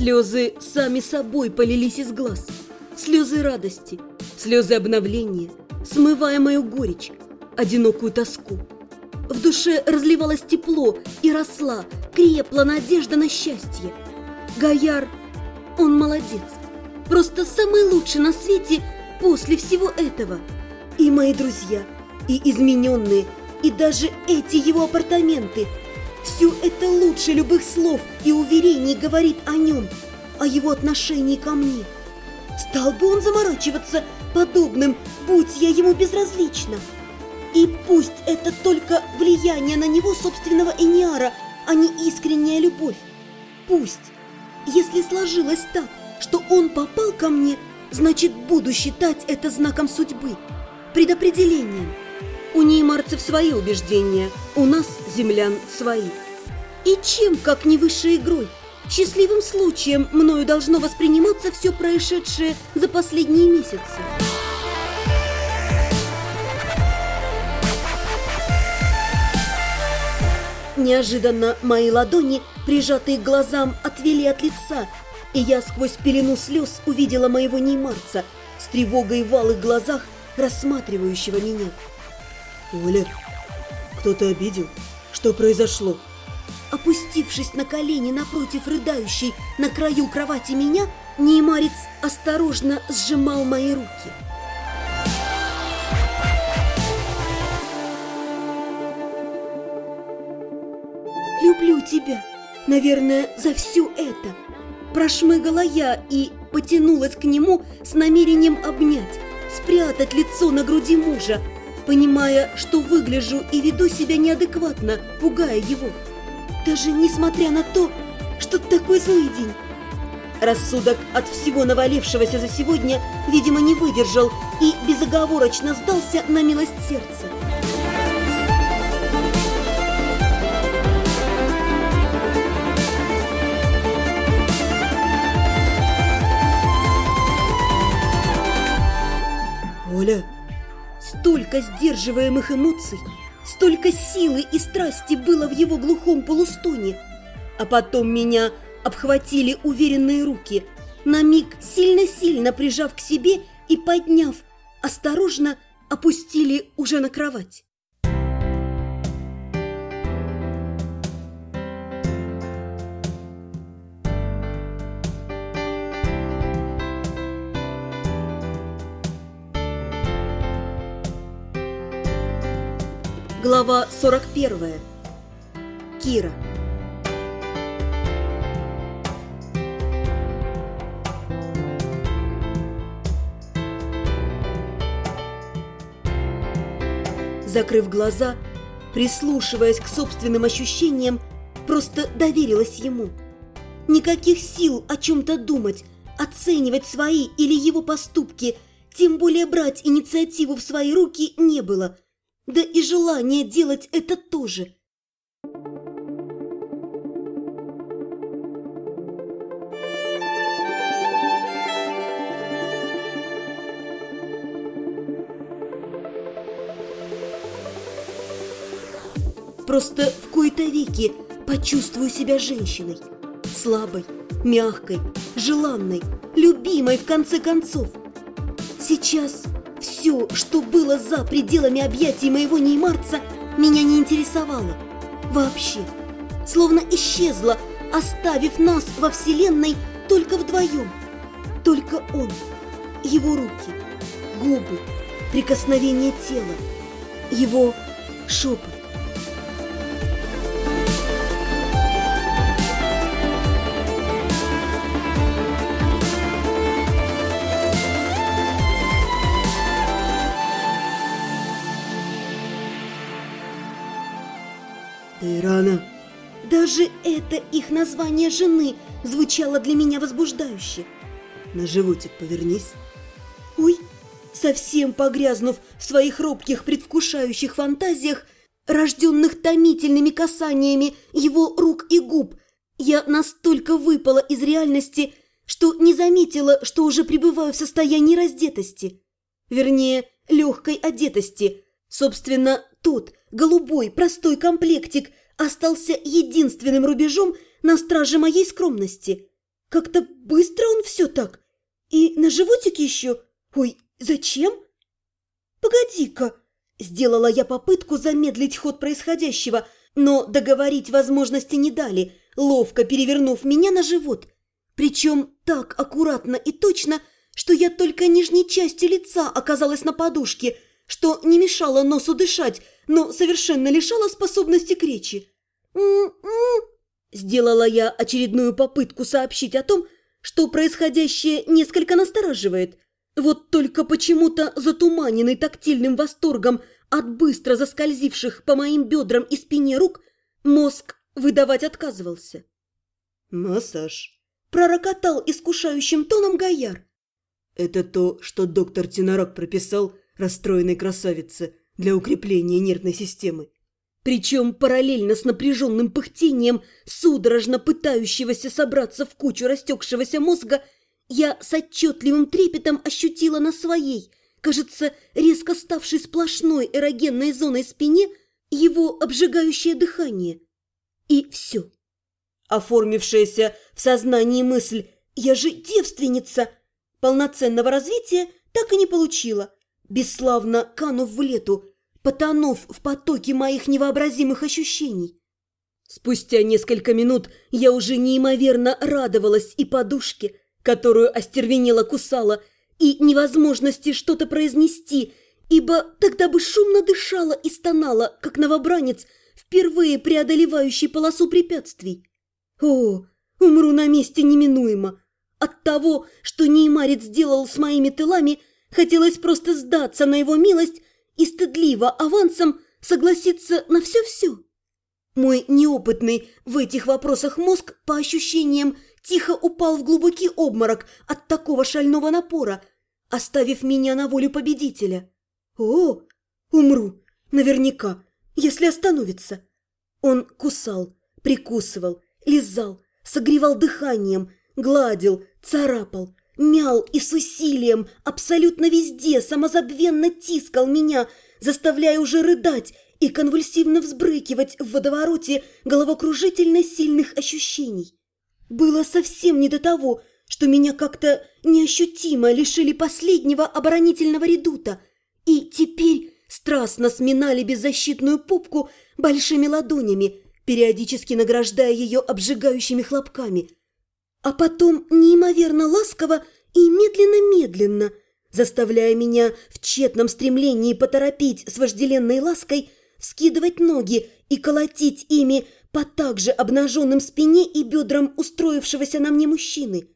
Слезы сами собой полились из глаз. Слезы радости, слезы обновления, смывая мою горечь, одинокую тоску. В душе разливалось тепло и росла, крепла надежда на счастье. Гояр, он молодец. Просто самый лучший на свете после всего этого. И мои друзья, и измененные, и даже эти его апартаменты. Все это лучше любых слов и уверений говорит о нем, о его отношении ко мне. Стал бы он заморачиваться подобным, будь я ему безразлична. И пусть это только влияние на него собственного Эниара, а не искренняя любовь. Пусть, если сложилось так, что он попал ко мне, значит, буду считать это знаком судьбы, предопределением. У неймарцев свои убеждения, у нас, землян, свои. И чем, как не высшей игрой, счастливым случаем мною должно восприниматься все происшедшее за последние месяцы? Неожиданно мои ладони, прижатые к глазам, отвели от лица, и я сквозь пелену слез увидела моего неймарца с тревогой в алых глазах, рассматривающего меня. «Оля, кто-то обидел? Что произошло?» Опустившись на колени напротив рыдающей на краю кровати меня, неймарец осторожно сжимал мои руки. «Люблю тебя, наверное, за все это!» Прошмыгала я и потянулась к нему с намерением обнять, спрятать лицо на груди мужа, понимая, что выгляжу и веду себя неадекватно, пугая его. Даже несмотря на то, что такой злый день. Рассудок от всего навалившегося за сегодня, видимо, не выдержал и безоговорочно сдался на милость сердца. Оля, Столько сдерживаемых эмоций, столько силы и страсти было в его глухом полустоне. А потом меня обхватили уверенные руки, на миг сильно-сильно прижав к себе и подняв, осторожно опустили уже на кровать. Глава 41. Кира. Закрыв глаза, прислушиваясь к собственным ощущениям, просто доверилась ему. Никаких сил о чем-то думать, оценивать свои или его поступки, тем более брать инициативу в свои руки не было – да и желание делать это тоже. Просто в кои-то веки почувствую себя женщиной. Слабой, мягкой, желанной, любимой в конце концов. Сейчас все, что было за пределами объятий моего неймарца, меня не интересовало. Вообще. Словно исчезло, оставив нас во Вселенной только вдвоем. Только он, его руки, губы, прикосновение тела, его шепот. Ты рано. Даже это их название жены звучало для меня возбуждающе. На животик повернись. Ой, совсем погрязнув в своих робких предвкушающих фантазиях, рожденных томительными касаниями его рук и губ, я настолько выпала из реальности, что не заметила, что уже пребываю в состоянии раздетости. Вернее, легкой одетости. Собственно, тот голубой простой комплектик остался единственным рубежом на страже моей скромности. Как-то быстро он все так. И на животике еще. Ой, зачем? Погоди-ка. Сделала я попытку замедлить ход происходящего, но договорить возможности не дали, ловко перевернув меня на живот. Причем так аккуратно и точно, что я только нижней частью лица оказалась на подушке, что не мешало носу дышать, но совершенно лишало способности к речи. «М-м-м!» Сделала я очередную попытку сообщить о том, что происходящее несколько настораживает. Вот только почему-то затуманенный тактильным восторгом от быстро заскользивших по моим бедрам и спине рук, мозг выдавать отказывался. «Массаж», – пророкотал искушающим тоном Гояр. «Это то, что доктор Тенорак прописал расстроенной красавице для укрепления нервной системы. Причем параллельно с напряженным пыхтением, судорожно пытающегося собраться в кучу растекшегося мозга, я с отчетливым трепетом ощутила на своей, кажется, резко ставшей сплошной эрогенной зоной спине, его обжигающее дыхание. И все. Оформившаяся в сознании мысль «я же девственница» полноценного развития так и не получила, бесславно канув в лету, потонув в потоке моих невообразимых ощущений. Спустя несколько минут я уже неимоверно радовалась и подушке, которую остервенела кусала, и невозможности что-то произнести, ибо тогда бы шумно дышала и стонала, как новобранец, впервые преодолевающий полосу препятствий. О, умру на месте неминуемо. От того, что Неймарец сделал с моими тылами, хотелось просто сдаться на его милость и стыдливо авансом согласиться на все-все. Мой неопытный в этих вопросах мозг, по ощущениям, тихо упал в глубокий обморок от такого шального напора, оставив меня на волю победителя. О, умру, наверняка, если остановится. Он кусал, прикусывал, лизал, согревал дыханием, гладил, царапал, мял и с усилием абсолютно везде самозабвенно тискал меня, заставляя уже рыдать и конвульсивно взбрыкивать в водовороте головокружительно сильных ощущений. Было совсем не до того, что меня как-то неощутимо лишили последнего оборонительного редута, и теперь страстно сминали беззащитную пупку большими ладонями, периодически награждая ее обжигающими хлопками – а потом неимоверно ласково и медленно-медленно, заставляя меня в тщетном стремлении поторопить с вожделенной лаской, скидывать ноги и колотить ими по также обнаженным спине и бедрам устроившегося на мне мужчины.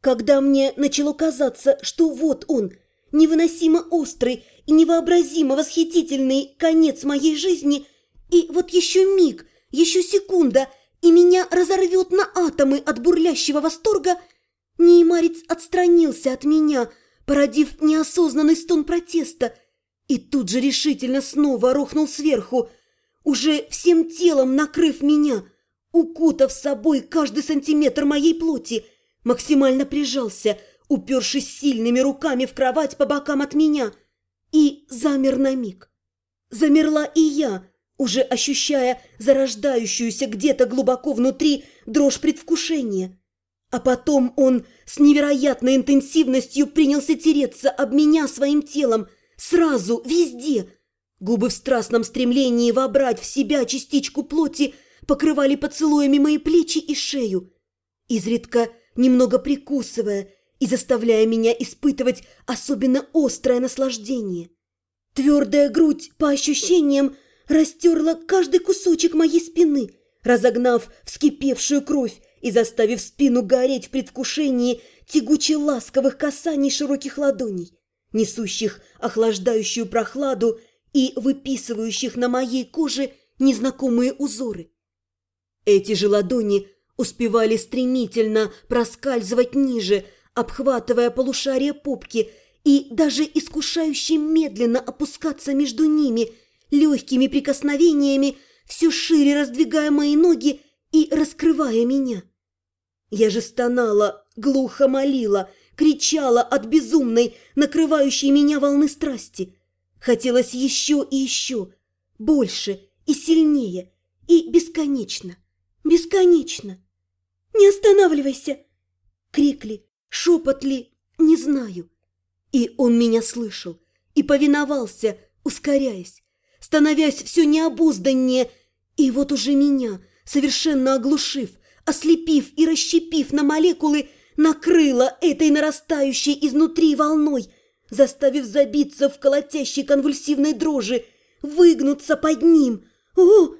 Когда мне начало казаться, что вот он, невыносимо острый и невообразимо восхитительный конец моей жизни, и вот еще миг, еще секунда – и меня разорвет на атомы от бурлящего восторга, Неймарец отстранился от меня, породив неосознанный стон протеста, и тут же решительно снова рухнул сверху, уже всем телом накрыв меня, укутав собой каждый сантиметр моей плоти, максимально прижался, упершись сильными руками в кровать по бокам от меня, и замер на миг. Замерла и я, уже ощущая зарождающуюся где-то глубоко внутри дрожь предвкушения. А потом он с невероятной интенсивностью принялся тереться об меня своим телом, сразу, везде. Губы в страстном стремлении вобрать в себя частичку плоти покрывали поцелуями мои плечи и шею, изредка немного прикусывая и заставляя меня испытывать особенно острое наслаждение. Твердая грудь, по ощущениям, растерла каждый кусочек моей спины, разогнав вскипевшую кровь и заставив спину гореть в предвкушении тягуче ласковых касаний широких ладоней, несущих охлаждающую прохладу и выписывающих на моей коже незнакомые узоры. Эти же ладони успевали стремительно проскальзывать ниже, обхватывая полушарие попки и даже искушающе медленно опускаться между ними – легкими прикосновениями, все шире раздвигая мои ноги и раскрывая меня. Я же стонала, глухо молила, кричала от безумной, накрывающей меня волны страсти. Хотелось еще и еще, больше и сильнее, и бесконечно, бесконечно. «Не останавливайся!» Крик ли, шепот ли, не знаю. И он меня слышал и повиновался, ускоряясь, становясь все необузданнее. И вот уже меня, совершенно оглушив, ослепив и расщепив на молекулы, накрыло этой нарастающей изнутри волной, заставив забиться в колотящей конвульсивной дрожи, выгнуться под ним. О!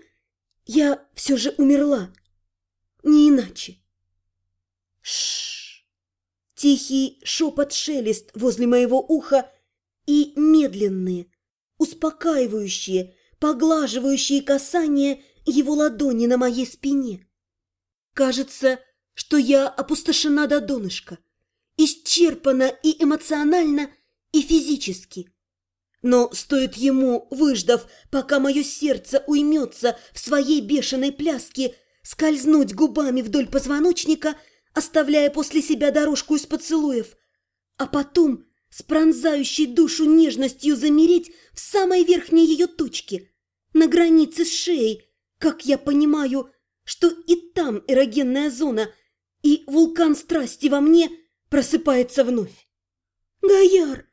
Я все же умерла. Не иначе. Шш. Тихий шепот-шелест возле моего уха и медленные, успокаивающие, поглаживающие касания его ладони на моей спине. Кажется, что я опустошена до донышка, исчерпана и эмоционально, и физически. Но стоит ему, выждав, пока мое сердце уймется в своей бешеной пляске, скользнуть губами вдоль позвоночника, оставляя после себя дорожку из поцелуев, а потом с пронзающей душу нежностью замереть в самой верхней ее точке, на границе с шеей, как я понимаю, что и там эрогенная зона, и вулкан страсти во мне просыпается вновь. «Гояр!»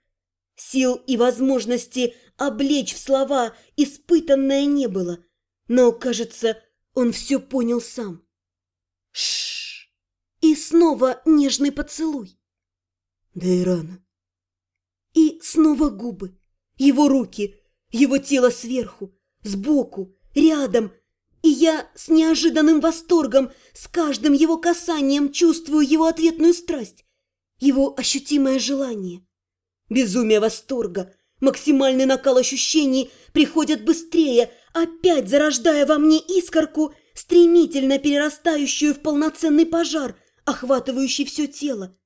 Сил и возможности облечь в слова испытанное не было, но, кажется, он все понял сам. Шш! И снова нежный поцелуй. Да и рано. И снова губы, его руки, его тело сверху, сбоку, рядом. И я с неожиданным восторгом с каждым его касанием чувствую его ответную страсть, его ощутимое желание. Безумие восторга, максимальный накал ощущений приходят быстрее, опять зарождая во мне искорку, стремительно перерастающую в полноценный пожар, охватывающий все тело.